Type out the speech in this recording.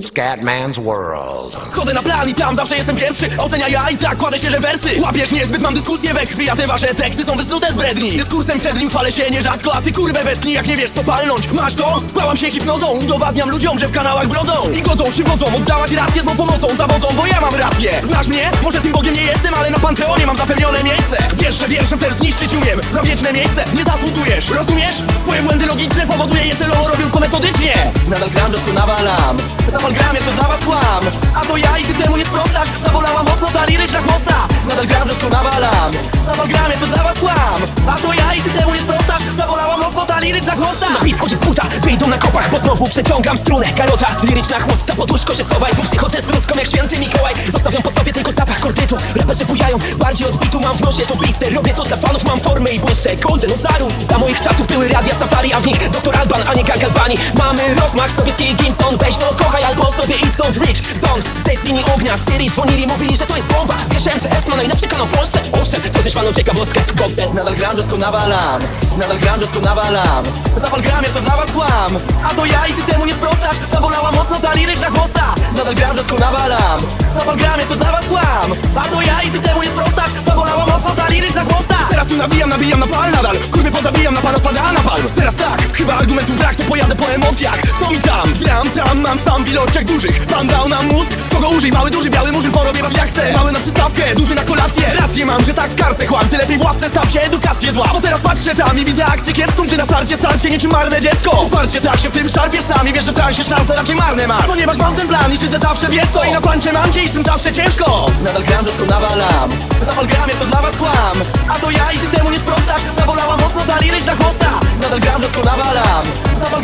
Scatman's World. Wchodzę na plan i tam zawsze jestem pierwszy Ocenia ja i tak kładę świeże wersy Łapiesz niezbyt, mam dyskusję we krwi A te wasze teksty są wysnute z bredni Dyskursem przed nim chwalę się nierzadko A ty kurwę wetnij, jak nie wiesz co palnąć Masz to? Bałam się hipnozą Udowadniam ludziom, że w kanałach brodzą I godzą się wodzą, oddawać rację z mą pomocą Zawodzą, bo ja mam rację Znasz mnie? Może tym zniszczyć umiem. Na wieczne miejsce nie zasługujesz Rozumiesz? Twoje błędy logiczne powoduje je celowo robiąc to metodycznie. Nadal gram, że tu nawalam. Zapal gram, jak to dla was kłam. A to ja i ty temu nie sprostasz Zabolała mocno ta liryczna chłosta Nadal gram, że tu nawalam. Zapal gram, jak to dla was kłam. A to ja i ty temu nie sprostasz Zabolała mocno ta liryczna chłosta Na bit wchodzi z buta, wyjdą na kopach Bo znowu przeciągam strunę. Karota, liryczna chłosta Poduszko się schowaj, bo przychodzę z ruską jak święty Mikołaj. Zostawiam po sobie nosie to robię to dla fanów Mam formę i błyszczę, golden ozaru Za moich czasów były radia safari A w nich doktor Alban, a nie Gagalbani Mamy rozmach sowiecki Gimson Weź no kochaj albo sobie idź stąd. Rich Zone, zejdź z linii ognia Syrii dzwonili, mówili, że to jest bomba. Wiesz, MCS ma najlepszy kanał w Polsce. Owszem, jest panu ciekawostkę. Bo nadal gram, rzadko nawalam. Nadal gram, rzadko nawalam. Zapal gram, ja to dla was kłam. A to ja i ty temu nie sprostasz Zabolała mocno ta liryczna chłosta. Nadal gram, rzadko nawalam. Zapal gram, ja to dla was kłam. A to ja i ty temu nie sprostasz tu nabijam, na pal nadal. Kurwy pozabijam, na pana spada na palm. Teraz tak, chyba argumentu brak, to pojadę po emocjach. Co mi tam? Gram tam, mam sam w ilościach dużych. Pan dał nam mózg, kogo użyj? Mały, duży, biały murzyn, porobię was jak chcę. Mały na przystawkę, duży na kolację. Rację mam, że tak kartę chłam. Ty lepiej w ławce staw się, edukację zła. Bo teraz patrzę tam i widzę akcję kiepską. Ty na starcie starcie niczym marne dziecko. Uparcie tak się w tym szarpiesz sam I wiesz, że w transie szanse raczej marne masz. Ponieważ mam ten plan i szydzę zawsze wiesz co I na plancie mam cię i z tym zawsze ciężko. Nadal gram, rzadko nawalam. Zapal gram, jak to dla was kłam. A to ja i ty temu nie sprostasz Zabolała mocno ta liryczna chłosta. Nadal gram, rzadko nawalam Zapal